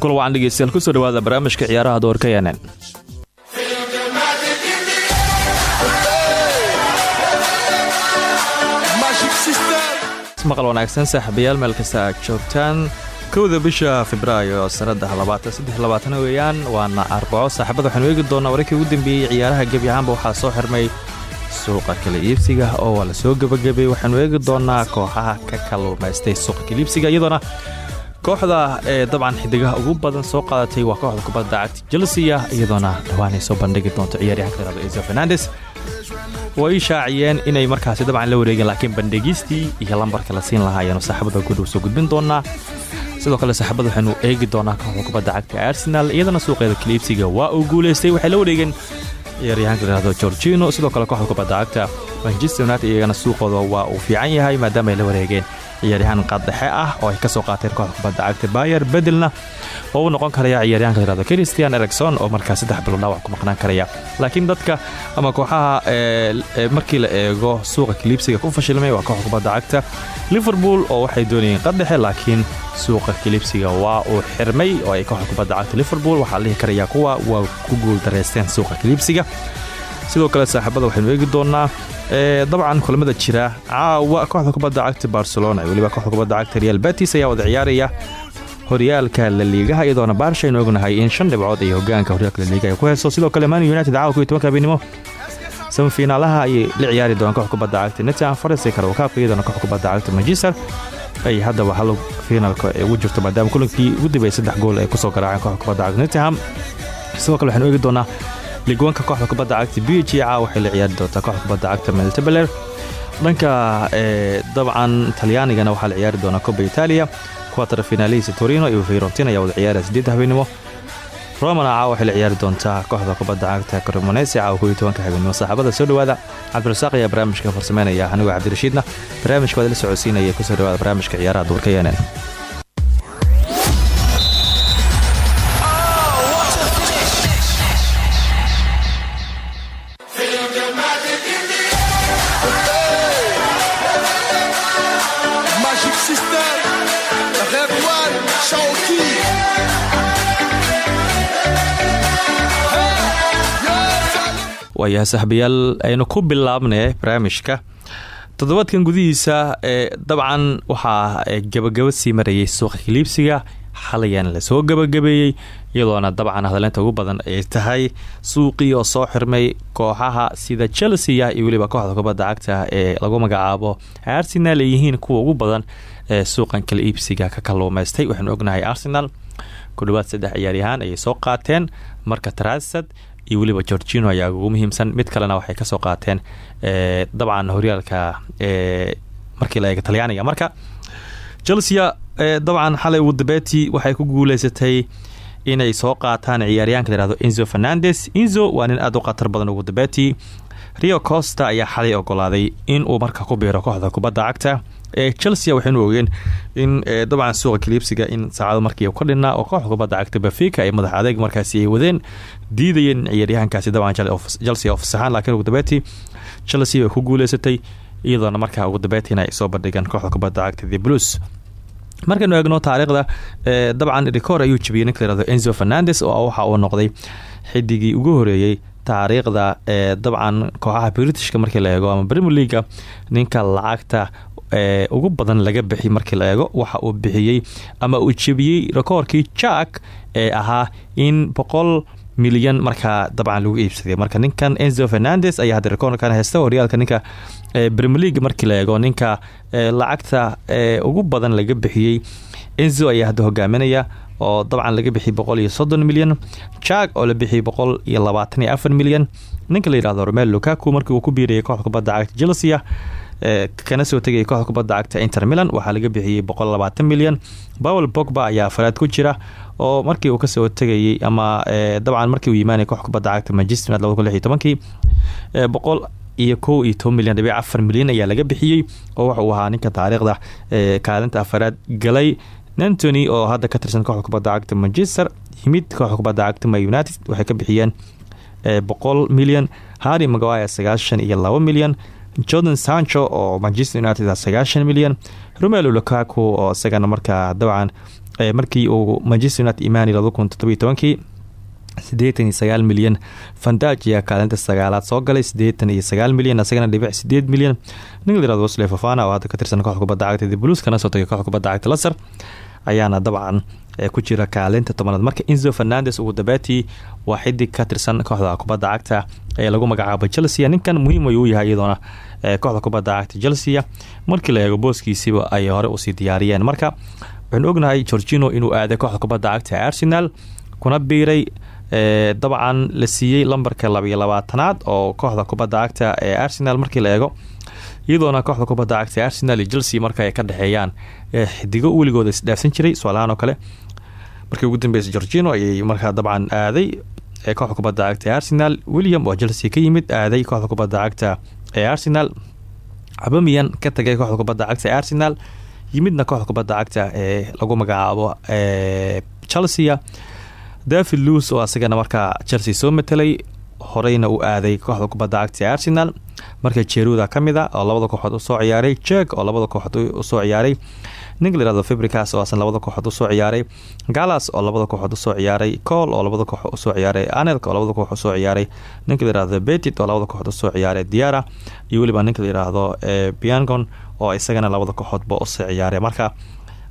kul wacan dhegeystayaal ku soo dhawaada barnaamijka ciyaaraha doorka yanen maqal wanaagsan saaxiibayaal meel kasta aad joogtaan. Kowda bisha febraayo sannada weeyaan waana arbaco saaxiibada waxaanu eegi doonaa wararkii ugu dambeeyey ciyaaraha gebi ahaanba waxaa soo xirmay suuqa kala iibsiga oo waa soo gebagabeeyey waxaanu eegi doonaa kooxaha ka kaluumaystay suuqa kala iibsiga iyadoona kooxda ee dabcan xidigaha ugu badan soo qaadatay waa kooxda kubadda cagta chelsea iyadoona dhawaanay soo bandhigi doonto ciyaaryahanka layirahdo iso fernandes. Way shaaciyeen inay markaasi dabcan la wareegeen laakiin bandhigistii iyo lambarka la siin lahaa ayaanu saaxibada soo gudbin doonaa sidoo kale saaxibada waxaanu eegi doonaa kooxda cagta arsenal iyadana suuqeeda kaliibsiga waa uu guulaystay waxay la wareegeen ciyaaryahanka layirahdo gorgino sidoo kale kooxda kubadda cagta manchester united iyagana suuqooda waa uu fiican yahay maadaama ay la wareegeen ciyaaryahaan qaddhexe ah oo ay ka soo qaateen kooxda kubadda cagta bayer bedelna oo uu noqon karaya ciyaaryahanka layirahdo christian ericson oo markaa saddex bilood dhaawac ku maqnaan karaya. Laakiin dadka ama kooxaha markii la eego suuqa kaliibsiga ku fashilmay waa kooxda cagta. Liverpool oo waxay doonayeen qaddhexe laakiin suuqa kaliibsiga waa uu xirmay oo ay kooxda kubadda cagta liverpool waxaa lihi karaya kuwa waa ku guuldareysteen suuqa kaliibsiga sidoo kale saaxiibada waxaynu eegi doonaa dabcan kulamada jira. Caawa kooxda kubadda cagta barcelona. Iyo weliba kooxda kubadda cagta real batis ayaa wada ciyaaraya horyaalka laliigaha iyadoona baarsha aynu ognahay in shan dhibcood ay hogaanka horyaalka laliigaha ku heyso sidoo kale man united caawa ku iyo tobanka habeenimo samifiinaalaha ayay la ciyaari doonaan kooxda kubadda cagta netan forest ee karawakaabka iyadoona kooxda kubadda cagta manchester ay haddaba hal fiinalka ugu jirto. Maadaama kulankii ugu dambeeyay saddex gool ay ku soo garaaceen kooxda kubadda cagta netenham sidoo kale waxaynu eegi doonaa ligwanka kooxda kubadda cagta b g ca waxay la ciyaari doontaa kooxda kubadda cagta meltebeler dhanka dabcan talyaanigana waxaa la ciyaari doonaa coba italia quater finaalihisa torino iyo feyrontin ayaa wada ciyaaraya sideedda habeenimo. Romana caawa waxay la ciyaari doontaa kooxda kubadda cagta cremonese caawa kow iyo tobanka habeenimo saaxiibada. Soo dhowaada cabdirasaaq ayaa barnaamijka farsameynaya. Anigoo cabdirashiidna barnaamijka waad la socodsiinaya. Kusoo dhowaada barnaamijka ciyaaraha duurka yenen waayaha saxbayaal aynu ku bilaabnay barnaamijka. Toddobaadkan gudihiisa dabcan waxaa gabagaba sii marayay suuqa kaliibsiga xalayan la soo gabagabeeyey iyadoona dabcan hadaleynta ugu badan ay tahay. Suuqii oo soo xirmay kooxaha sida chelsea iyo weliba kooxda kubadda cagta ee lagu magacaabo arsenal ay yihiin kuwa ugu badan ee suuqan kala iibsiga ka kaluumaystay. Waxaanu ognahay arsenal ku saddex ciyaaryahaan ayay soo qaateen. Marka trasad iyo weliba gorgino ayaa ugu muhiimsan. Mid kalena waxay ka soo qaateen dabcan horyaalka markii la eega talyaaniga. Marka chelsea dabcan xalay wudabeti waxay ku guuleysatay inay soo qaataan ciyaaryahanka layihahdo inzo fernandes. Inzo waa nin aada u khatar badan wudabeti rio costa ayaa xalay ogolaaday inuu marka ku biiro kooxda kubadda cagta ee chelsea waxaynu ogeen in dabcan suuqa kaliibsiga in saacado markii ka dhinaa oo kooxda kubadda cagta bafika ay madax adeeg markaasi ay wadeen diidayeen ciyaaryahankaasi dabcan chelsea ofsahaan laakiin ugu dambeetii chelsea way ku guuleysatay iyadoona markaa ugu dambeetiina ay soo bandhigeen kooxda kubadda cagta the blues. Markaynu eegno taariikhda dabcan rikoor ayuu jabiyey ninka enzo fernandes oo waxa uu noqday xidigii ugu horeeyey taariikhda ee dabcan kooxaha britishka markii la eego ama premier leaga ninka lacagta ugu badan laga bixi markii la eego waxa uu bixiyey ama uu jebiyey rekoorkii jack ee ahaa in boqol milyan markaa dabcan lagu iibsaday. Marka ninkan enzo fernandes ayaa hadda rekoorkan haysta horyaalka ninka premier league markii la eego ninka lacagta ugu badan laga bixiyey enzo ayaa hadda hogaaminaya oo dabcan laga bixiyay boqol iyo soddon milyan jag oo la bixiyay boqol iyo labaatan iyo afar milyan. Ninka la yihahdo lukaku markii uu ku biirayay kooxda kubadda cagta chelsea kana soo tegayay kooxda kubadda cagta inter milan waxaa laga bixiyey boqol milyan. Paul bogba ayaa afaraad ku jira oo markii uu ka soo tegayey ama dabcan markii uu yimaanay kooxda kubadda cagta manchester united labada kun lix iyo iyo kow iyo toban milyan dhibic afar milyan ayaa laga bixiyey oo waxa uu ahaa ninka taariikhda kaalinta afaraad galay antony oo hadda ka tirsan kooxda kubadda cagta manchester yimid kooxda kubadda cagta ma united waxay ka bixiyeen boqol milyan. Harry maguire sagaashan iyo laba milyan. Jordan sancho oo manchester united sagaashan milyan. Romelo lukaku oo isagana markaa dabcan markii uu manchester united imaanay laba kun todobiyo tobankii sideetan iyo sagaal milyan. Ayaa kaalinta sagaalaad soo galay sideetan iyo sagaal milyan isagana dhibic sideed milyan. Layirahdo wasle fafana oo hadda ka tirsan kooxda kubadda cagta the blues kana soo tagay kooxda kubadda cagta laser ayaana dabcan ku jira kaalinta tobanaad marka inzo fernandes ugu dabeetii waa xidig ka tirsan kooxda kubadda cagta ee lagu magacaabo chelsea. Ninkan muhiim ayuu yahay iyadoona kooxda kubadda cagta chelsea. Markii la eego booskiisiba ay hore u sii diyaariyeen. Marka waxaanu ognahay gorgino inuu aaday kooxda kubadda cagta ee arsenal kuna biiray dabcan la siiyey lambarka labaiyo labaatanaad oo kooxda kubadda cagta ee arsenal. Markii la eego iyadoona kooxda kubadda cagta arsenal iyo chelsea marka ay ka dhexeeyaan xidigo weligooda isdhaafsan jiray su'aalahaan oo kale. Markii ugu dambeysay gorgino ayay markaa dabcan aaday kooxda kubadda cagta arsenal. William oo chelsea ka yimid aaday kooxda kubadda cagta ee arsenal. Abamiyan ka tagay kooxda kubadda cagta ee arsenal yimidna kooxda kubadda cagta ee lagu magacaabo chelsea david luis oo asagana markaa chelsea soo matelay horeyna uu aaday kooxda kubadda cagta ee arsenal marka jeruda ka mid a oo labada kooxood u soo ciyaaray jeg oo labada kooxood u soo ciyaaray ninka layirahdo fabricas oo asan labada kooxood u soo ciyaaray galas oo labada kooxood u soo ciyaaray col oo labada kooxood u soo ciyaaray anelk oo labada kooxood u soo ciyaaray ninka layirahdo betit oo labada kooxood u soo ciyaaray diara iyo weliba ninka layiraahdo biangon oo isagana labada kooxoodba u soo ciyaaray. Marka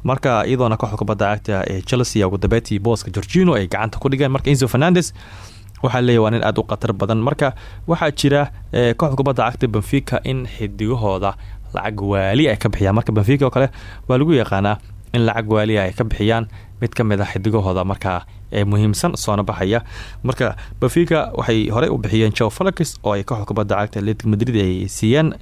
marka iyadoona kooxda kubadda cagta ee chelsea ugu dabeetii booska gorgino ay gacanta ku dhigeen. Marka inzo fernandes waxaa leeyahy waa nin aada u khatar badan. Marka waxaa jira kooxda kubadda cagta benfica in xidigahooda lacag waali ay ka bixiyaan. Marka benfica oo kale waa lagu yaqaanaa in lacag waaliya ay ka bixiyaan. Mid ka mid a xidigahooda markaa ee muhiimsan soona baxaya. Marka benfica waxay horey u bixiyeen joe falakis oo ay kooxda kubadda cagta atletic madrid ay siiyeen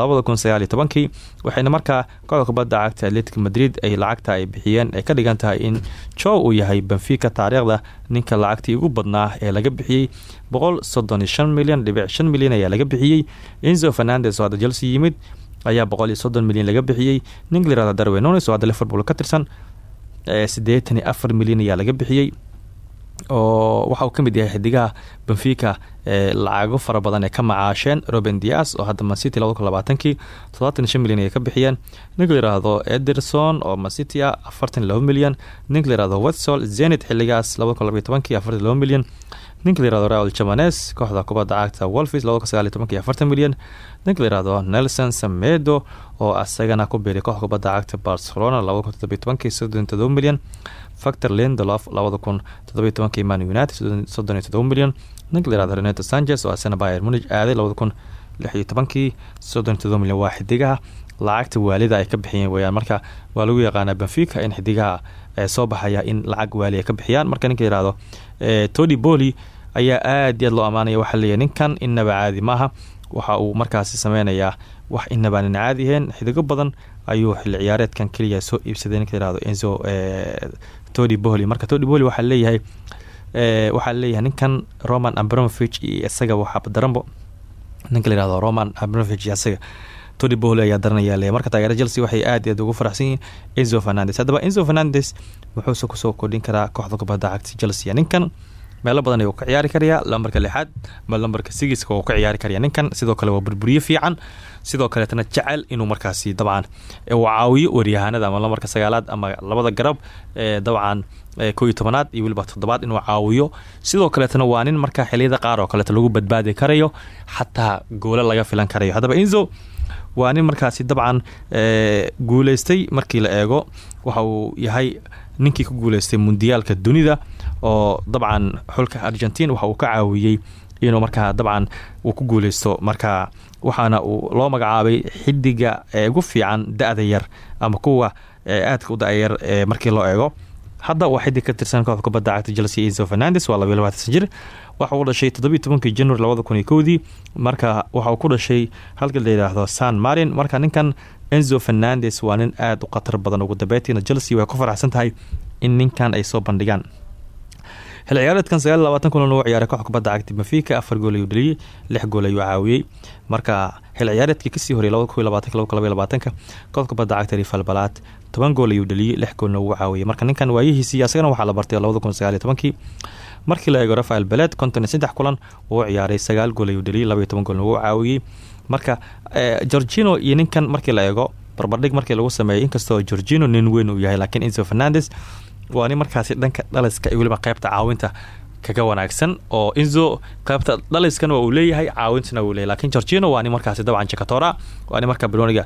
labada kun sagaal iyo tobankii waxayna markaa kooxda kubadda cagta atletic madrid ay lacagta ay bixiyeen ay ka dhigan tahay in joe uu yahay benfica taariikhda ninka lacagtii ugu badnaa ee laga bixiyey. milyan milyan ayaa laga bixiyey. Inzo fernandes oo hadda chelsea yimid ayaa milyan laga bixiyey. Darwin nunes oo hadda liverpool ka tirsan milyan ayaa laga bixiyey oo waxa uu ka mid yahay xidigaha benfica ee lacago fara badan ee ka macaasheen roben dias oo hadda mancity labada kun labaatankii todobaatan iyo shan milyan ay ka bixiyeen. Ninka ederson oo mancity a afartan laba milyan. Ninka layirahdo wetsol zenit xiligaas tobankii afartan laba milyan. Ninka raul jamanes kooxda kubadda cagta wolfis tobankii afartan milyan. Ninka nelson samedo oo asagana ku biiray kooxda cagta barcelona tobankii soddon todoba milyan factor lindolof labada kun todobiyo tobankii man united soddon iyo todoba milyan. Ninka layirahdo reneto sanchez oo asana bayer munig aaday labada kun lix iyo tobankii soddon iyo todoba milyan. Waa xidigaha lacagta waalida ay ka bixiyeen weyaan marka waa lagu yaqaanaa benfica in xidigaha soo baxaya in lacag waali ay ka bixiyaan. Marka ninka yiraahdo tony boli ayaa aad iyo aad loo ammaanaya waxaa leeyahy ninkan inaba caadi maaha waxa uu markaasi sameynayaa wax inabaanin caadi ahayn xidigo badan ayuu xilli ciyaareedkan keliya soo iibsaday. Ninka yiraahdo enzo tony boli marka tony boli waxaa leeyahay waxaa leeyahay ninkan roman abramovich iyo isaga waxaa daranbo. Ninka layirahdo roman abramovich iyo isaga. Tony boli ayaa daranaya leeyahy marka taageera chelsea waxay aad aad ugu faraxsan yihiin enzo fernandes. Haddaba enzo fernandes wuxuuse ku soo kordhin karaa kooxda kubadda cagta chelsea. Ninkan meelo badan ayuu ka ciyaari karayaa lambarka lixaad ma lambarka sigiska uu ka ciyaari karaya ninkan sidoo kale waa burburiye fiican sidoo kaleetana jecel inuu markaasi dabcan uu caawiyo waryahanada ama lambarka sagaalaad ama labada garab ee dabcan ko iyo tobanaad iyo weliba toddobaad inuu caawiyo. Sidoo kaleetana waa nin markaa xiliyada qaar oo kaleeto lagu badbaadi karayo xataa goolo laga filan karayo. Haddaba enzo waa nin markaasi dabcan guuleystay markii la eego waxa uu yahay ninkii ku guuleystay mundiyaalka dunida oo dabcan xulka argentin waxa uu ka caawiyey inuu markaa dabcan uu ku guuleysto marka waxaana uu loo magacaabay xidiga ugu fiican da-da yar ama kuwa aadka u da-yar markii loo eego. Hadda waa xidig tirsan kooxda kubadda cagta chelsea enzo fernandes waa labayo labaatan jir. Waxa uu dhashay toddobiyi tobankii january labada kun marka waxa uu ku dhashay halka la san marin. Marka ninkan enzo fernandes waa nin aada u khatar badan ugu dambeyntiina. Chelsea way ku faraxsan tahay in ninkan ay soo bandhigaan xil ciyaareedkan sagaal labaatan kulan uu ciyaaray koox kubadda cagta benfica afar gool ayuu dhaliyey lix gool ayuu caawiyey marka xil ciyaareedkii ka sii labaatanka koox kubadda cagta rifal balaad toban gool ayuu dhaliyey lix goolna uu caawiyey marka ninkan waayihiisii asagana waxaa la bartay markii la eego rafael beled konton saddex kulan uu ciyaaray sagaal gool ayuu dhaliyey labaiyo goolna uu caawiyey marka gorgino iyo ninkan markii la eego barbardhig markii lagu sameeyay inkastoo gorgino nin weyn uu yahay laakiin enzo fernandes waa nin markaasi dhanka dhaliska iyo weliba qaybta caawinta kaga wanaagsan oo inzo qaybta dhaliskana waa uu leeyahay caawintana wuu leeyahy laakiin gorgino waa nin markaasi dabcan jakatora waa nin marka biloniga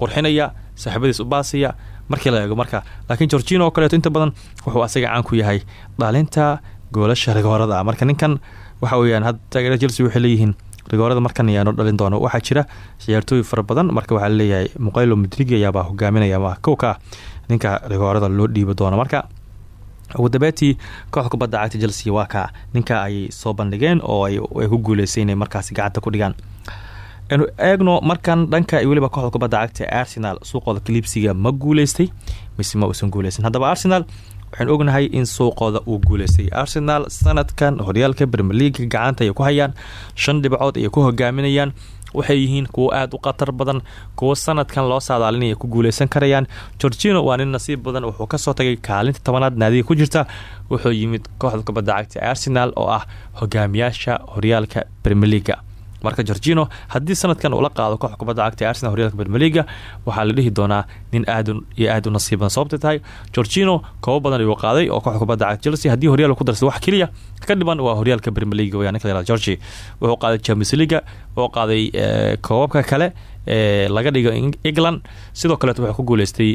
qurxinaya saaxiibadiis u baasaya markii la eego marka. Laakiin gorgino oo inta badan wuxuu asaga caan ku yahay dhalinta goolasha rigoorada. Marka ninkan waxa weyaan had taageera chelsea waxay leeyihiin rigoorada markan ayaano dhalin doono. Waxaa jira ciyaartooy fara badan. Marka waxaa la leeyahay muqaylo madrigi ayaabaa hogaaminaya ma kowka ninka rigoorada loo dhiibi doono. Marka ugu dambeetii kooxda kubadda cagta chelsea waa ka ninka ayay soo bandhigeen oo ay ku guuleysay inay markaasi gacanta ku dhigaan. Anu eegno markan dhanka weliba kooxda kubadda cagta arsenal suuqooda kaliibsiga ma guuleystay mise ma uusan guuleysan. Haddaba arsenal waxaan ognahay in suuqooda uu guuleystay. Arsenal sanadkan horyaalka bermeliga gacanta ay ku hayaan shan dhibcood ayay ku hogaaminayaan waxay yihiin kuwo aada u khatar badan kuwo sanadkan loo saadaalinaya ku guuleysan karayaan. Gorgino waa nin nasiib badan wuxuu ka soo tagay kaalinta tobanaad naadiga ku jirta. Wuxuu yimid kooxda kubadda cagta arsenal oo ah hogaamiyaasha horyaalka bermeliga marka gorgino haddii sanadkan uula qaado kooxda kubadda cagta arsenal horyaalka bermeliga waxaa la dhihi doonaa nin aad iyo aad u nasiib badan sababtay tahay gorgino koobo badan ayuu qaaday oo kooxda kubadda cagta chelsea haddii horyaal ku darsa wax keliya ka dhiban waa horyaalka bermeliga weyaan ninka la yihahdo georgi wuxuu qaaday champions leaga wuxuu qaaday koobabka kale ee laga dhigo england. Sidoo kaleet wuxuu ku guuleystay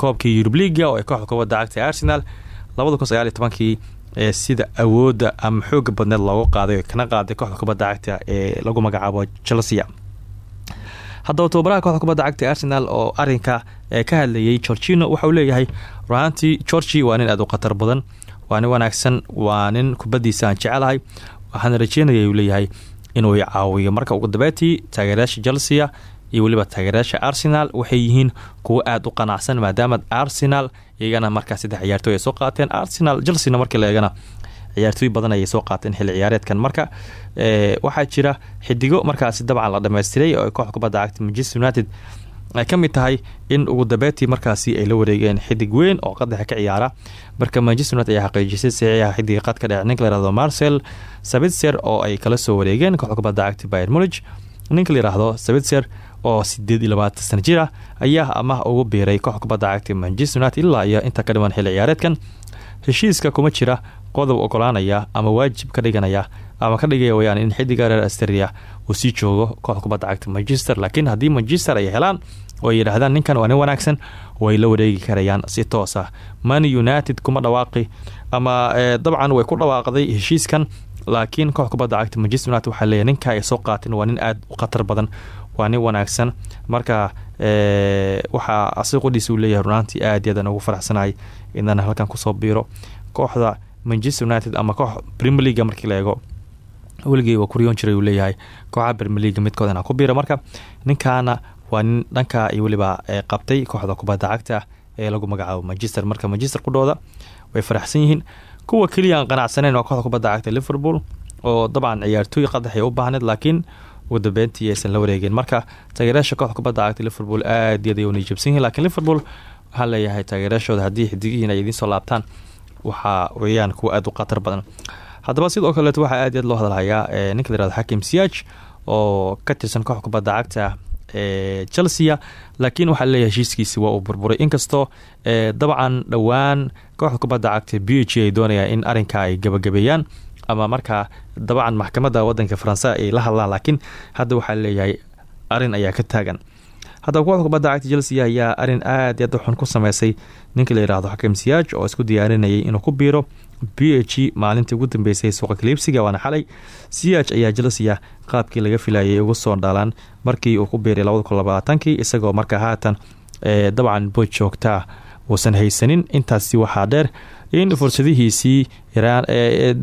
koobkii yurub leaga oo ay kooxda kubadda cagta arsenal labada kun sagaal iyo tobankii ee sida awooda ama xooga badneed loogu qaaday kana qaaday kooxda kubadda cagta ee lagu magacaabo chelsea. Haddaba tobabaraha kooxda kubadda cagta arsenal oo arinka ka hadlayay gorgino waxauu leeyahay ruaantii gorgi waa nin aad u khatar badan waa nin wanaagsan waa nin kubaddiisa jecelahay waxaana rajeynaya uu leeyahay inuu caawiyo marka ugu dambeetii taageerayaasha chelsea iyo weliba taageerayaasha arsenal waxay yihiin kuwo aada u qanacsan maadaama arsenal iyagana markaa saddex ciyaartooy ay soo qaateen. Arsenal chelsena markii la eegana badan ayay soo qaateen xilli ciyaareedkan. Marka waxaa jira xidigo markaasi dabcan la dhammaystiray oo kooxda kubadda cagta manchester united ay ka tahay in ugu dambeetii markaasi ay la wareegeen xidig weyn oo qadaxa ka ciyaara. Marka manchester united ayaa xaqiijisay saxiixa xidiga qadka dhece ninka la yihahdo marcel sabitzer oo ay kala soo wareegeen kooxda kubadda cagta bayer mulig ninka la sabitzer oo sideed iyo labaatan jir ayaa amaah ugu biiray kooxda kubadda cagta manchester united ilaa iyo inta ka dhiman xilli ciyaareedkan. Heshiiska kuma jira qodob ogolaanaya ama waajib ka dhiganaya ama ka dhigaya wayaan in xidiga reer asteria uu sii joogo kooxda kubadda cagta manchester. Laakiin haddii manchester ay helaan oo ay yidhaahdaan ninkan waa wanaagsan way la wareegi karayaan si toos ah. Man united kuma dhawaaqi ama dabcan way ku dhawaaqday heshiiskan laakiin koox kubadda cagta manchester united waxaa leeyahy ninka ay soo qaateen waa nin aada u khatar badan waa nin wanaagsan. Marka waxaa asiqudhiis uu leeyahay runaantii aad yadan ugu faraxsanahay inaan halkan ku soo biiro. Kooxda manchester united ama koox premier leaga markii la eego waa kuryoon jiray uu leeyahay. Kooxaha premier leaga midkood inaan ku biiro. Marka ninkaana waa nin dhanka iyo weliba qabtay kooxda kubadda cagta ee lagu magacaabo manchester. Marka manchester qudhooda way faraxsan yihiin. Kuwa keliya aan waa kooxda kubadda cagta liverpool oo dabcan ciyaartooy qadaxay u baahneed laakiin ugu dambeyntii aysan la wareegeen marka taageerayaasha kooxda kubadda cagta liverpool aad yaday una jabsan yihiin lakiin liverpool waxaa leeyahay taageerayaashooda haddii xidigihiin ay soo laabtaan waxaa weeyaan kuwa aada u khatar badan. Haddaba sidoo kaleeto waxaa aad yaad loo hadalhayaa ninka la yiraahdo xakim oo ka tirsan kooxda kubadda cagta ee chelsea laakiin waxaa leeyahay heshiiskiisi waa burburay. Inkastoo dabcan dhowaan kooxda kubadda cagta b h in arinka ay gabagabeeyaan ama markaa dabcan maxkamadda wadanka faransa ay la hadlaan laakiin hadda waxaa leeyahay arrin ayaa ka taagan. Haddaba kooxda kubadda cagta chelsea ayaa arrin aad aad xun ku sameysay ninka la yihahdo xakim siyaaj oo isku diyaarinayay inuu ku biiro b h ugu dambeysay suuqa kaliibsiga waana xalay. Siyaaj ayaa chelsea qaabkii laga filayay ugu soo dhalaan markii uu ku biiray labada kun labaatankii isagoo markaa haatan dabcan bood joogtaa haysanin. Intaasi waxaa dheer in fursadihiisii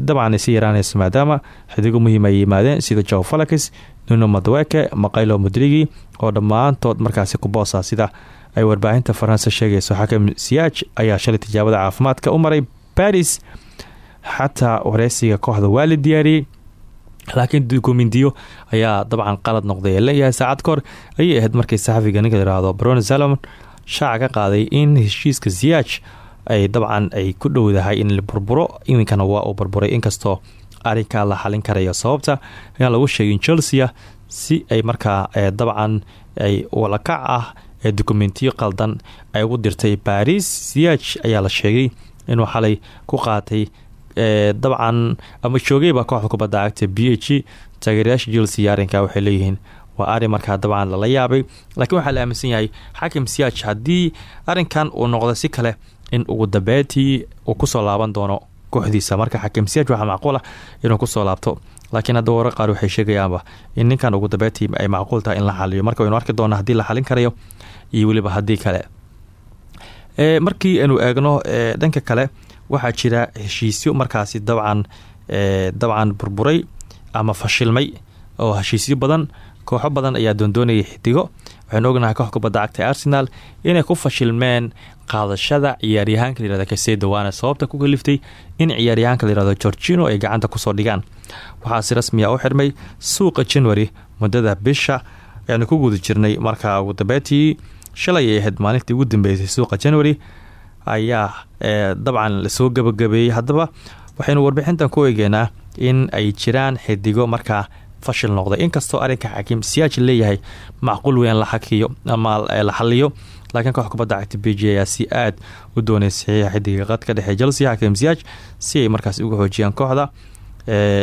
dabcan si yaraanayso maadaama xidigo muhiim ay yimaadeen sida jow falakis nuno madweke maqaylo mudrigi oo dhammaantood markaasi kuboosa sida ay warbaahinta faransa sheegayso xakam siyaaj ayaa shalay tijaabada caafimaadka u maray baris xataa wareysiga kooxda waa la diyaariyey laakiin dukumindiyo ayaa dabcan qalad noqday. Ee leeyahay saacad kahor ayay ahayd markii saxafiga ninka layihahdo bron salomon shaaca ka qaaday in heshiiska siyaaj ay dabcan ay ku dhowdahay in la burburo. Iminkana waa uu burburay inkastoo arrinkaa la xalin karayo. Sababta ayaan lagu sheegin chelsea si ay markaa dabcan ay walakac ah ee dokumentiyo qaldan ay ugu dirtay baris siyaaj ayaa la sheegay inuu xalay ku qaatay dabcan ama joogayba kooxda kubadda cagta b h taageerayaasha chelsea arrinka waxay leeyihiin waa arrin markaa dabcan lala yaabay. Laakiin waxaa la aaminsan yahay xakim siyaaj haddii arrinkan uu noqdo si kale in ugu dambeyntii uu ku soo laaban doono kooxdiisa. Marka xakim siyaaj waxaa macquul ah inuu ku soo laabto laakiin hadda warar qaar waxay sheegayaanba in ninkan ugu dambeyntii ay macquul tahay in la xaliyo marka waynu arki doona haddii la xalin karayo iyo weliba haddii kale. Markii aynu eegno dhanka kale waxaa jira heshiisyo. Markaasi dabcan dabcan burburay ama fashilmay oo heshiisyo badan kooxo badan ayaa doondoonayay xidigo. Waxaynu ognahay koox arsenal inay ku fashilmeen qaadashada ciyaaryahaanka layihahdo kasedo waana sababta ku kaliftay in ciyaaryahaanka layihahdo gorgino ay gacanta ku soo dhigaan. Waxaa si rasmiya u xirmay suuqa january muddada bisha ayaanu ku guda jirnay. Markaa ugu dambeetii shalay ay ahayd maalintii ugu dambeysay suuqa january ayaa dabcan la soo gabagabeeyey haddaba waxaynu warbixintan ku eegeynaa in ay jiraan xidigo markaa fashil noqday. Inkastoo arrinka xakiim siyaaj leeyahay macquul weyn la xakiyo ama la xaliyo laakiin koox kubadda cagta b ayaa si aad u doonay saxiixa xidiga qadka dhexe. Chelsea xakiim siyaaj si ay markaas uga xoojiyaan kooxda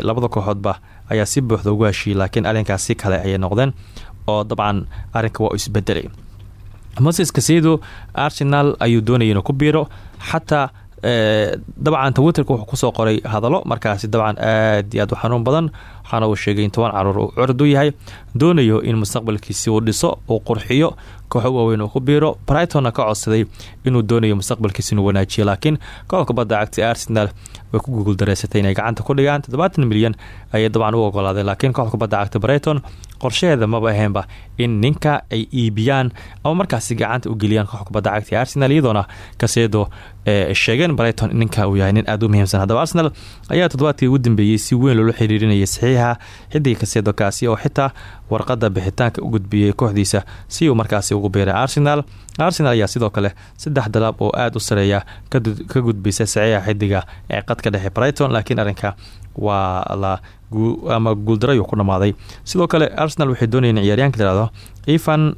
labada kooxoodba ayaa si buuxda ugu heshiiyey laakiin arrinkaas si kale ayay noqdeen oo dabcan arrinka waa u isbedelay moses kasedo arsenal ayuu doonaya inuu ku biiro xataa dabcan twitterka wuxuu ku soo qoray hadallo markaasi dabcan aad iyo aad u xanuun badan. Waxaana uu sheegay in toban carruur uu curad u yahay doonayo in mustaqbalkiisi uu dhiso uu qurxiyo kooxo waaweyn uu ku biiro. Brightonna ka codsaday inuu doonayo mustaqbalkiisi inuu wanaajiyo laakiin kooxda kubadda cagta arsenal way ku gugul dareysatay inay gacanta ku dhigaan. Toddobaatan milyan ayay dabcan u ogolaaday laakiin kooxda kubadda cagta brighton qorshaheeda maba ahaynba in ninka ay iibiyaan ama markaasi gacanta u geliyaan kubadda cagta arsenal iyadoona kaseedo sheegeen brighton ninka uu yahay nin aad u muhiimsan. Haddaba arsenal ayaa toddobaadkii ugu dambeeyey si weyn loola xiriirinayay saxiixa xidiga kaseedo kaasi oo xitaa warqadda bixitaanka u gudbiyey kooxdiisa si uu markaasi ugu biiray arsenal. Arsenal ayaa sidoo kale saddex dalaab oo aada u sareeya ka gudbisa saxiixa xidiga ee qadka dhexe brighton laakiin arrinka waa la ama guuldarayuu ku dhammaaday sidoo kale arsenal waxay doonayeen ciyaaryaanka layihahdo evan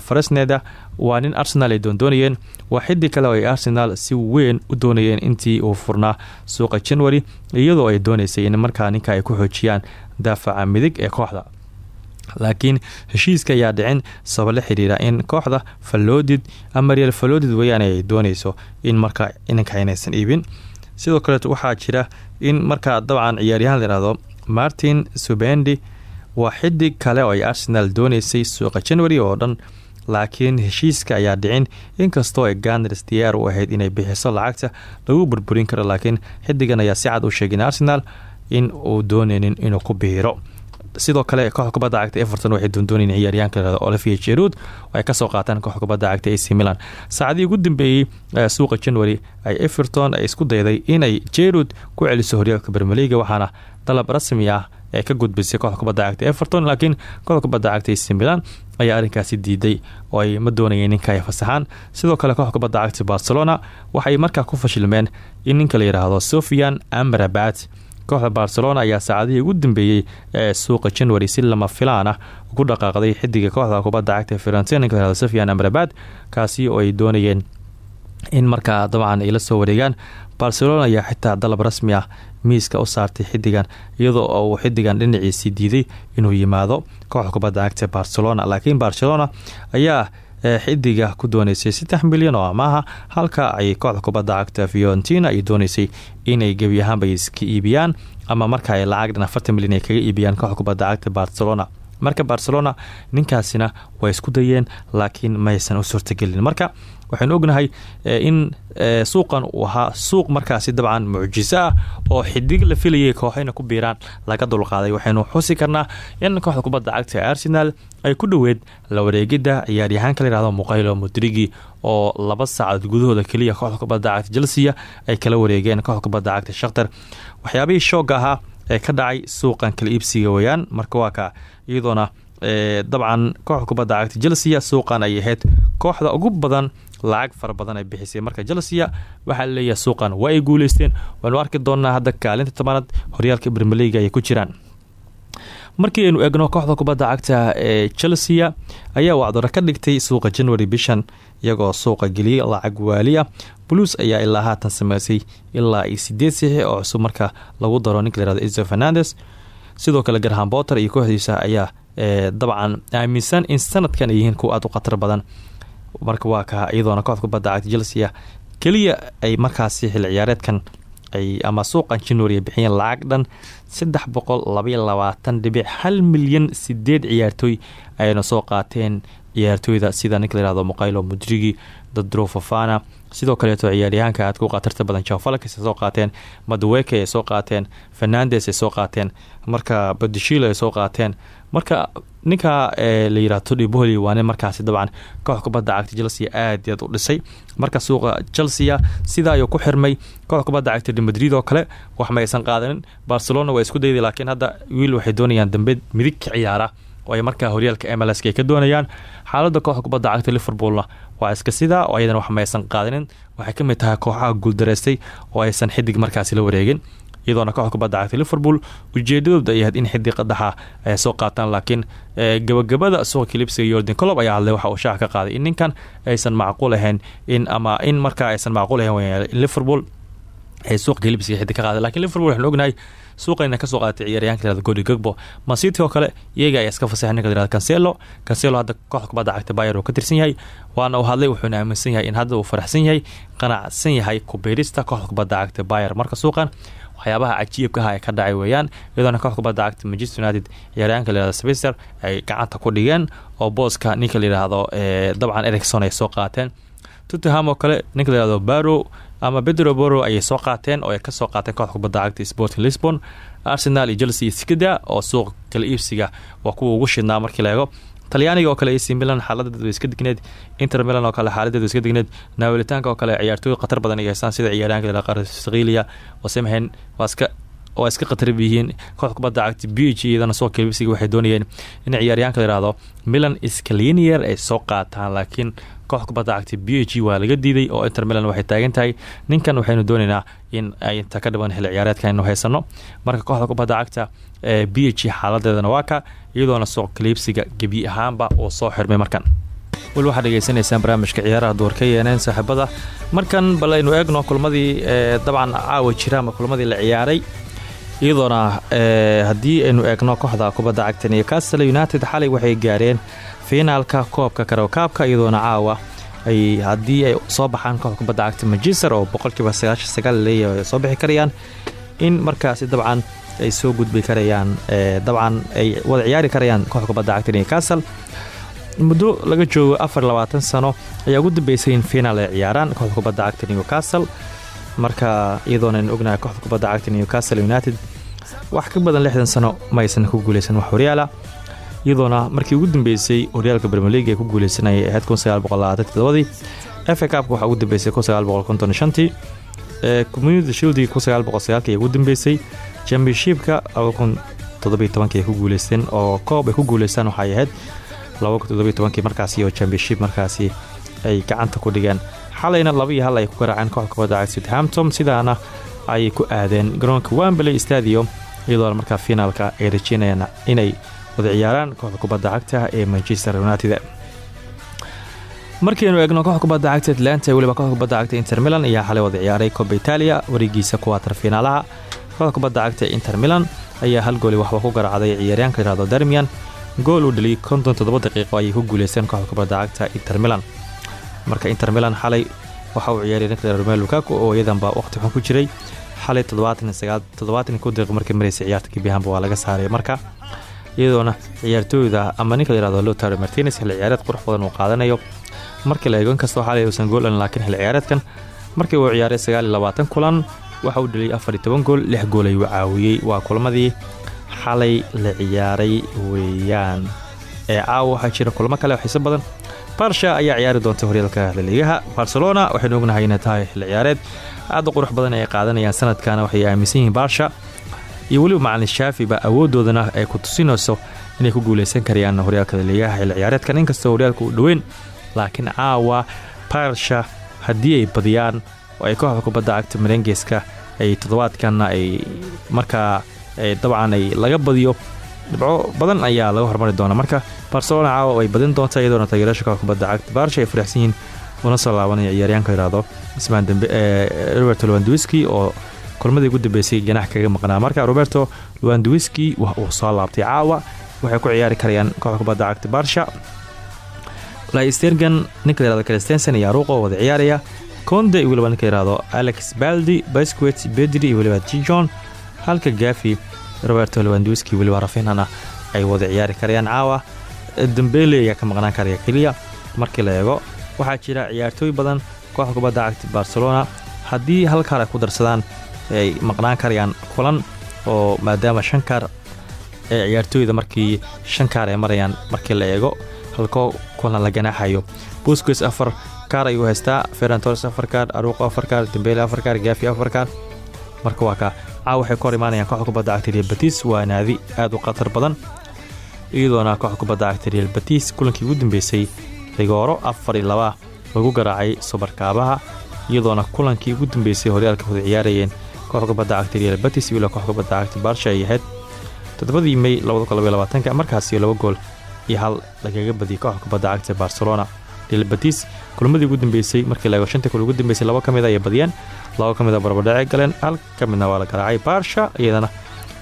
faresneda waa nin arsenal ay doondoonayeen waa xiddi kale oo ay arsenal si weyn u doonayeen intii uu furnaa suuqa january iyadoo ay doonaysay in markaa ninka ay ku xoojiyaan daafaca midig ee kooxda. Laakiin heshiiska ayaa dhicin sabab la xiriira in kooxda falloodid ama real falloodid weyaan ay doonayso in markaa ininka inaysan iibin. Sidoo kaleet waxaa jira in markaa dabcan ciyaaryahaan layihahdo martin subendi waa xidig kale oo ay arsenal doonaysay suuqa january oo dhan laakiin heshiiska ayaa dhicin. Inkastoo ay ganars diyaar u ahayd inay bixiso lacagta lagu burburin karo laakiin xidigan ayaa si cad u sheegin arsenal in uu doonaynin inuu ku biiro sidoo kale kooxda kubadda cagta everton waxay doondoonayeen ciyaaryahanka lahado olivia jerud oo ay ka soo qaataan kooxda kubadda cagta ac milan. Saacadii ugu dambeeyey suuqa january ay everton ay isku dayday inay jerud ku celiso horyaalka bermeliga waxaana dalab rasmi ah ee ka gudbisay kooxda kubadda cagta everton laakiin kooxda kubadda cagta ac milan ayaa arrinkaasi diiday oo ay ma doonayeen ninka ay fasaxaan. Sidoo kale kooxda kubadda cagta barcelona waxay markaa ku fashilmeen in ninka la yidhaahdo sofian amrabat kooxda barcelona ayaa saacadihii ugu dambeeyey ee suuqa january si lama filaan ah ugu dhaqaaqday xidiga kooxda kubadda cagta firentinka lahado sofian amrabat kaasi oo ay doonayeen in markaa dabcan ay la soo wareegaan. Barcelona ayaa xitaa dalab rasmi ah miiska u saartay xidigan iyadoo uu xidigan dhinaciisii diiday inuu yimaado kooxda kubadda cagta barcelona. Laakiin barcelona ayaa xidiga ku dooneysay saddex milyan oo amaaha halka ay kooxda kubadda cagta fiorentina ay dooneysay inay gebi ahaanba iska iibiyaan ama marka ay lacag dhan afartan milyan ay kaga iibiyaan kooxda kubadda cagta barcelona. Marka barcelona ninkaasina way isku dayeen laakiin maysan u suurtagelin. Marka waxaynu ognahay in suuqan uu suuq markaasi dabcan mucjiso ah oo xidig la filayay kooxayna ku biiraan laga dulqaaday. Waxaynu xusi karnaa in kooxda kubadda cagta arsenal ay ku dhoweed la wareegidda ciyaaryahaanka layihahdo muqaylo mudrigi oo laba saacadood gudahooda keliya kooxda kubadda cagta chelsea ay kala wareegeen kooxda kubadda cagta shakhtar. Waxyaabihii shooga ahaa ee ka dhacay suuqan kala iibsiga weyaan marka waa ka iyadoona dabcan kooxda kubadda cagta chelsea suuqan ay ahayd kooxda ugu badan lacag fara badan ay bixisay. Marka chelsea waxaa la leeyahay suuqan. Waa ay guuleysteen waanu arki doonaa hadda kaalinta tobanaad horyaalka brmeliga ay ku jiraan. Markii aynu eegno kooxda kubadda cagta ee chelsea ayaa wacdaro ka dhigtay suuqa january bishan iyagoo suuqa geliyay lacag waali ah ayaa ilaa haatan sameysay ilaa iyo sideed sixi oo cusub marka lagu daro ninka layihahdo iso fernandes. Sidoo kale garham botter iyo kooxdiisa ayaa dabcan aaminsan in sanadkan ay yihiin kuwa aad u khatar badan marka waa ka iyadoona kooxda kubadda cagta chelsea keliya ay markaasi xil ciyaareedkan ay ama suuqan january ay bixiyeen lacag dhan saddex boqol labaiyo labaatan dhibic hal milyan sideed ciyaartooy ayayna soo qaateen ciyaartooyda sida ninka muqaylo mudrigi dadro fafana sidoo kaleeto ciyaaryahaanka aadka u khatarta badan jofalks ay soo qaateen madweke ay soo qaateen fernandes ay soo qaateen marka badishilo ay soo qaateen. Marka ninka la yihah todi bohli waa nin markaasi dabcan koox kubadda cagta chelsea aad aad u dhisay. Marka suuqa chelsea sidaa ayuu ku xirmay koox kubadda cagta madrid oo kale wax ma aysan qaadanin. Barcelona waa isku dayday laakiin hadda wiil waxay doonayaan dambe midig ka ciyaara oo ay markaa horyaalka mls ka doonayaan. Xaalada kooxda kubadda cagta liverpoolna waa iska sidaa oo ayadana wax ma aysan qaadanin. Waxay ka mid tahay kooxaha guuldareystay oo aysan xidig markaasi la wareegin iyadoona kooxda kubadda cagta liverpool. Ujeedadooda ay ahayd in xidig qadaxa ay soo qaataan laakiin gabagabada suuqa kilibsiga yordan colob ayaa hadlay waxa uu shaac ka qaaday in ninkan aysan macquul ahayn in ama in markaa aysan macquul ahayn liverpool ay suuqa kilibsiga xidig ka qaaday. Lakiin liverpool waxaan ognahay suuqayna ka soo qaadatay ciyaaryahanka layihahdo godi gogbo. Mancity oo kale iyaga ayaa iska fasaxay ninka layihahdo cancelo. Cancelo hadda kooxda kubadda cagta bayer uu ka tirsan yahay waana uu hadlay wuxuuna aaminsan yahay in hadda uu faraxsan yahay qanacsan yahay kubeerista kooxda kubadda cagta bayer marka suuqan waxyaabaha cajiibkaha ee ka dhacay weeyaan iyadoona kooxda kubadda cagta manchester united ciyaaryahanka layihahdo spencer ay gacanta ku dhigeen oo booska ninka layidhaahdo dabcan ericson ay soo qaateen. Tottenham oo kale ninka layihahdo barrow ama bedro boro ayay soo qaateen oo ay ka soo qaateen kooxda kubadda cagta sporting lisbon. Arsenal iyo chelsea skida oo suuq kala iibsiga waa kuwa ugu shidnaa markii la eego talyaaniga oo kale ac milan xaaladeed way iska digneed. Inter milan oo kale xaaladeed way iska digneed. Naawilitaanka oo kale ciyaartooy khatar badan ay haystaan sida ciyaaryahanka qarsakhilia wasemhen waa iska waa iska khatarib yihiin kooxda kubadda cagta b h iyadana soo kalibsiga waxay doonayeen in ciyaaryahanka la milan scalinier ay soo qaataan laakiin kooxda kubadda cagta b h waa laga diiday oo inter milan waxay taagan tahay ninkan waxaynu doonaynaa in ay inta ka dhiban xil ciyaareedka aynu haysano marka kooxda kubadda cagta ee b h waa ka iyadoona suuq kaliibsiga gebi ahaanba uu soo xirmay markan. Weli waxaad dhegeysanaysaan barnaamijka ciyaaraha duur ka yeeneen markan bal aynu eegno kulmadii dabcan caawa jira ama kulmadii la ciyaaray. Iyadoona haddii aynu eegno kooxda kubadda cagta newcastle united xalay waxay gaareen fiinaalka koobka karokaabka iyadoona caawa. Haddii ay soo baxaan kooxda kubadda cagta manchester oo boqolkiiba sagaashan leeyahay ay soo bixi karayaan in markaasi dabcan ay soo gudbi karayaan dabcan ay wada ciyaari karayaan kooxda kubadda newcastle. Muddo laga joogo afar labaatan sano ayaa ugu dambeysay in fiinaal ay ciyaaraan kooxda kubadda newcastle. Marka iyadoona ognahay kooxda kubadda newcastle united wax ka badan lixdan sano ma ku guuleysan wax horyaala iyadoona markii ugu dambeysay horyaalka brmelig ee ku guuleysanayay ahayd kunsagaalboqollabaatankitodobadii efa kaabka waxaa ugu dambeysay kunsagaalboqolkontonshontii community shildii kunsagaalboqolsagaalki ay ugu dambeysay. Championshipka labakuntodobytobankii ku guuleysteen oo koob ay ku guuleystaan waxay ahayd labakuntodobytobankii markaasi oo championship markaasi ay gacanta ku dhigeen. Xalayna laba iyo hal ku garaaceen kooxda kubadda southampton sidaana ayay ku aadeen garoonka wambley stadium iyadoona markaa finaalka ay rajeynayaan inay wada ciyaaraan kooxda kubadda cagta ee manchester united markiinu eegno kooxda kubadda cagta atlanta weliba kooxda kubadda cagta inter milan ayaa xalay wada ciyaaray koba italia wareegiisa kuwaatar fiinaalaha kooxda kubadda cagta inter milan ayaa hal gooli waxba ku garaacday ciyaaryaanka yihahdo darmian. Gool uu dhaliyay konton toddoba daqiiqo ayay ku guuleysteen kooxda kubadda cagta inter milan. Marka inter milan xalay waxa uu ciyaaray ninka romel lukaku oo iyadanba waqti xun ku jiray. Xalay toddobaatan ku daqiiq markii maraysay ciyaarta gebiahaanba waa laga saaray. Marka iyadoona ciyaartooyda ama ninka layihahdo lotaro martines xilli ciyaareed qurux badan uu qaadanayo. Markii la eego inkastoo xalay uusan gool dhalin laakiin xilli ciyaareedkan markii uu ciyaaray sagaal iyo labaatan kulan waxa uu dhaliyay afar iyo toban gool lix gool ayuu caawiyey. Waa kulamadii xalay la ciyaaray weeyaan. Ee caawa waxaa jira kulamo kale oo xiiso badan. Barsha ayaa ciyaari doonta horyaalka laliigaha barcelona waxaynu ognahay inay tahay xilli ciyaareed. Aad u qurux badan ay qaadanayaan sanadkana waxay aaminsan yihiin barsha iyo weliba macalin shaafiba awoodoodana ay ku tusinayso inay ku guuleysan karayaan horyaalka laliigaha xilli ciyaareedkan inkastoo horyaalka uu dhoweyn laakiin caawa barsha haddii ay badiyaan oo ay kooxda kubadda cagta marengeska ay toddobaadkanna ay markaa dabcan ay laga badiyo dhibco badan ayaa laga hormari doona marka barcelona caawa ay badin doonta iyadoona taageerasha kubadda cagta. Barsha ay faraxsan una soo laabanaya ciyaaryaanka yidhaahdo ismaan dambe ee roberto lewandwiski oo kulmadii ugu dambeysay janax kaga maqnaa. Marka roberto lewandwiski wax uu soo laabtay caawa waxay ku ciyaari karayaan kooxda kubadda cagta barsha laistergan ninka layihahdo christensen iyo aruuqo wada ciyaaraya. Konde iyo weliba ninka yihahdo alex baldi basquet bedri iyo weliba halka gafi roberto lewandwiski weliba rafinana ay wada ciyaari karayaan caawa. Dambele ayaa ka maqnaan karaya keliya markii la eego waxaa jira ciyaartooy badan kooxda kubadda cagta barcelona. Haddii hal kaar ay ku darsadaan ay maqnaan karayaan kulan oo maadaama shan ee ciyaartooyda markii shan ay marayaan markii la eego halkoo kulan la ganaaxayo. Busquets afar kaar ayuu haystaa ferantors afar kaar aruuqo afar kaar dambele afar kaar gafi afar kaar. Marka waa ka caawa waxay ka imaanayaan kooxda kubadda cagta real batis waa naadi aad u khatar badan. Iyadoona kooxda kubadda cagta real batis kulankii ugu dambeysay rigooro afar iyo laba lagu garaacay subarkaabaha iyadoona kulankii ugu dambeysay horyaalka wada ciyaarayeen kooxda kubadda cagta real batis iyo kooxda kubadda cagta barsha ay ahayd toddobadii mey markaasi laba gool iyo hal lagaga badiyay kooxda kubadda cagta barcelona. Real batis kulmadii ugu dambeysay markii la shanta kul ugu dambeysay laba ka mid ayay badiyeen. Laba ka mid a barbadhace galeen hal ka midna waa la garaacay. Barsha iyadana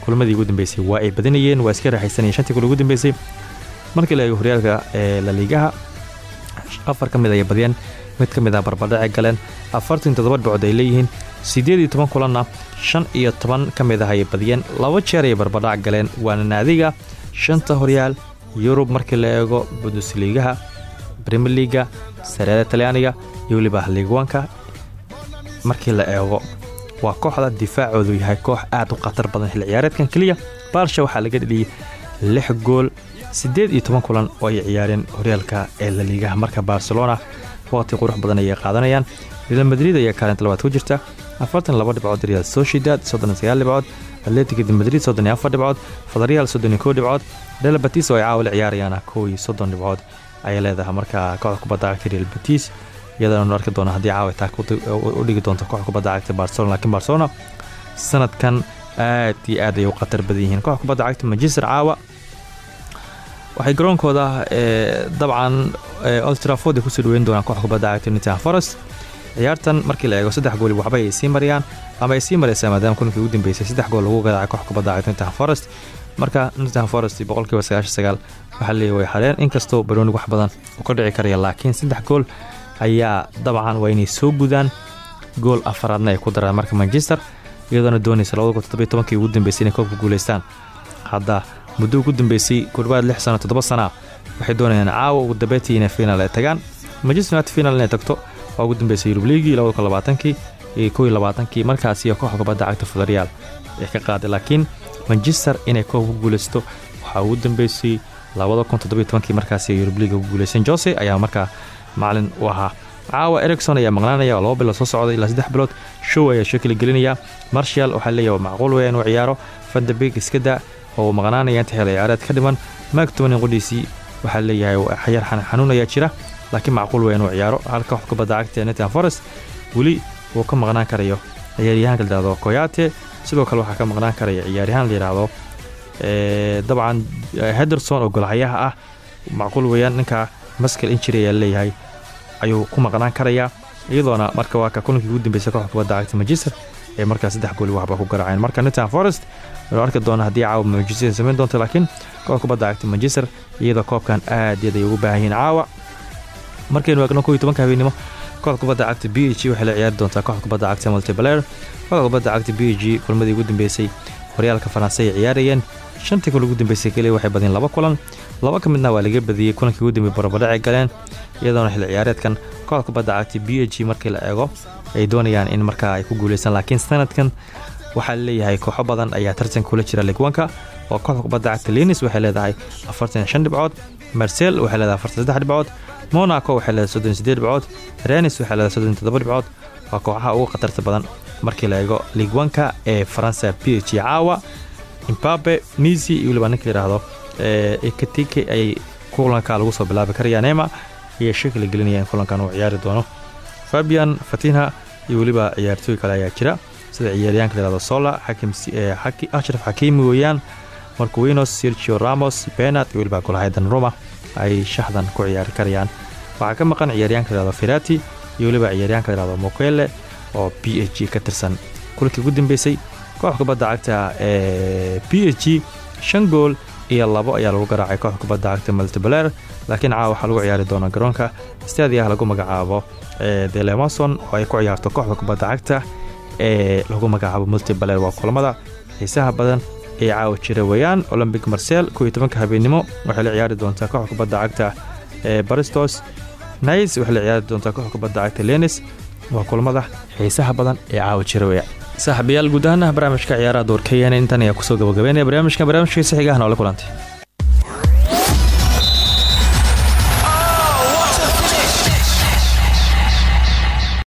kulmadii ugu dambeysay waa ay badinayeen waa iska raaxaysanayeen shantii kul ugu dambeysay. Markii la eego horyaalka ee afar ka mid ayay badiyeen mid ka mid a barbadhace galeen afartan toddoba dhibcood ay leeyihiin. Siddeed iyo toban kulanna shan iyo toban ka mid ah ayay badiyeen. Laba jeer ayay barbadhac galeen waana naadiga shanta horyaal yurub markii la eego bundusliigaha brimier liga sareeda talyaaniga iyo weliba liigwanka markii la eego. Waa kooxda difaacoodu yahay koox aad u khatar badan xilli ciyaareedkan keliya. Baalsha waxaa laga dheliyey lix gool siddeed iyo toban kulan oo ay ciyaareen horyaalka ee laliigaha marka barcelona waqti qurux badan ayay qaadanayaan. Real madrid ayaa kaalinta labaad ku jirta. Afartan laba dhibcood real sociedad soddon sagaal dhibcood atletic madrid soddon iyo afar dhibcood fadarial soddon dhibcood real batis oo ay caawa la ciyaarayaan kow iyo soddon dhibcood ayay leedahay. Marka kooxda kubadda cagta real batis iyadana arki doona haddii caawa u dhigi doonto kooxda kubadda cagta barcelona. Laakiin barcelona sanadkan aad iyo aad ayay u badan yihiin. Kooxda kubadda cagta manchester caawa waxay garoonkooda dabcan oltraford ay ku soo dhaweyn doonaan kooxda kubadda cagta newton forest. Ciyaartan markii la eego saddex gool waxba ay sii mariyaan ama ay sii maraysaa maadaama kulankii ugu dambeysay saddex gool lagu gadaacay cagta newton forest. Marka newton forest boqolkiiba sagaashan sagaal waxaa way xareen inkastoo baroonig wax badan uu ka dhici karaya laakiin saddex gool ayaa dabcan waa inay soo gudaan. Gool afaraadna ay ku daraan marka manchester iyadoona doonaysa labada gool toddobiyo tobankii ugu dambeysay inay koobka guulaystaan hadda muddo ugu dambeysay kudhawaad lix sano toddoba sana waxay doonayaan caawa ugu dambeyntii inay final ay tagaan. Manchester united final inay tagto waa ugu dambeysay yurub liigii labada kun labaatankii iyo kow iyo labaatankii markaasi kooxda kubadda cagta federyaal ay ka qaaday laakiin manchester inay koob ku guulaysto waxaa ugu dambeysay labada kun toddobiyo tobankii markaasi yurub liiga ku guulaysan. Jose ayaa markaa macalin u ahaa. Caawa ericson ayaa maqnaanaya oo laba bilood soo socday ilaa saddex bilood. Show ayaa shakili gelinaya. Marshal waxaa leeyahay macquul weya inuu ciyaaro. Vandabig iskada oo uu maqnaanaya inta ka dhiman mactonin qudhiisii waxaa leeyahay xayar xanuun ayaa jira laakiin macquul weya inuu ciyaaro. Halka wax cagta netan forest weli wuu ka maqnaan karayo ciyaaryahanka la yihahdo koyate sidoo kale waxaa ka maqnaan karaya ciyaaryahaan la yidhaahdo dabcan hederson oo golhayaha ah. Macquul weeyaan ninka maskal injiri ayaa leeyahay ayuu ku maqnaan karayaa iyadoona marka waa ka kulankii ugu dambeysay cagta manchester ee markaa saddex gooli waxba ku garaaceen. Marka newton forest wanu arki doona haddii caawa manchester samayn doonto laakiin kooxda kubadda cagta manchester iyadoo koobkan aad yaad ay ugu baahan yihiin caawa markaynu eegno kow habeenimo kooxda kubadda cagta b h la ciyaari doontaa kooxda kubadda cagta multiplayer kooxda kubadda cagta b kulmadii ugu dambeysay horyaalka faranse ay ciyaarayeen. Shantii kul ugu dambeysay keliya waxay badiyeen laba kulan. Laba ka waa laga badiyey kulankii ugu dambeey barabadhacay galeen iyadoona xilli ciyaareedkan kooxda kubadda cagta b markii la eego ay doonayaan in markaa ay ku guuleystaan laakiin sanadkan waxaa la leeyahay kooxo badan ayaa tartan kula jira ligwanka oo kooxda kubadda cagta linis waxay leedahay afartan shan dhibcood marsel waxay leedahay afartan saddex dhibcood monaco waxay leedahay soddon sideed dhibcood renis waxay leedahay soddon toddoba dhibcood. Waa kooxaha ugu khatarta badan markii la eego ligwanka ee faransa b h caawa imbabe nisi iyo weliba ninka layidhaahdo ekatike ayay kulanka lagu soo bilaabi karaya nema ayay shaki la gelinaya in kulankan uu ciyaari doono fabian fatinha iyo weliba ciyaartooy kale ayaa jira. Sida ciyaaryaanka layihahdo sola ashraf xakiimi weeyaan marcowinos sergio ramos benat iyo weliba golhaydan roma ay shaxdan ku ciyaari karayaan. Waxaa ka maqan ciyaaryaanka layihahdo ferati iyo weliba ciyaaryaanka layihahdo mokele oo b h g ka tirsan. Kulankii ugu dambeysay koox kubadda cagta ee b h g shan gool iyo labo ayaa lagu garaacay koox kubadda cagta multibaler laakiin caawa waxaa lagu ciyaari doonaa garoonka. Staadiah lagu magacaabo delemason oo ay ku ciyaarto kooxda kubadda cagta ee lagu magacaabo multibaler waa kulamada. Xiisaha badan ee caawa jira weeyaan olombic marsel kow iyo tobanka habeennimo waxay la ciyaari doontaa kooxda kubadda cagta ee baristos nice waxay la ciyaari doontaa kooxda kubadda cagta lenis waa kulamada xiisaha badan ee caawa jira weeyaan saaxiibayaal guud ahaana barnaamijka ciyaaraha doorkayana intan ayaa ku soo gabagabeynaya barnaamijkan barnaamijkiisa xigahana oo la kulantay